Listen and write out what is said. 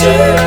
do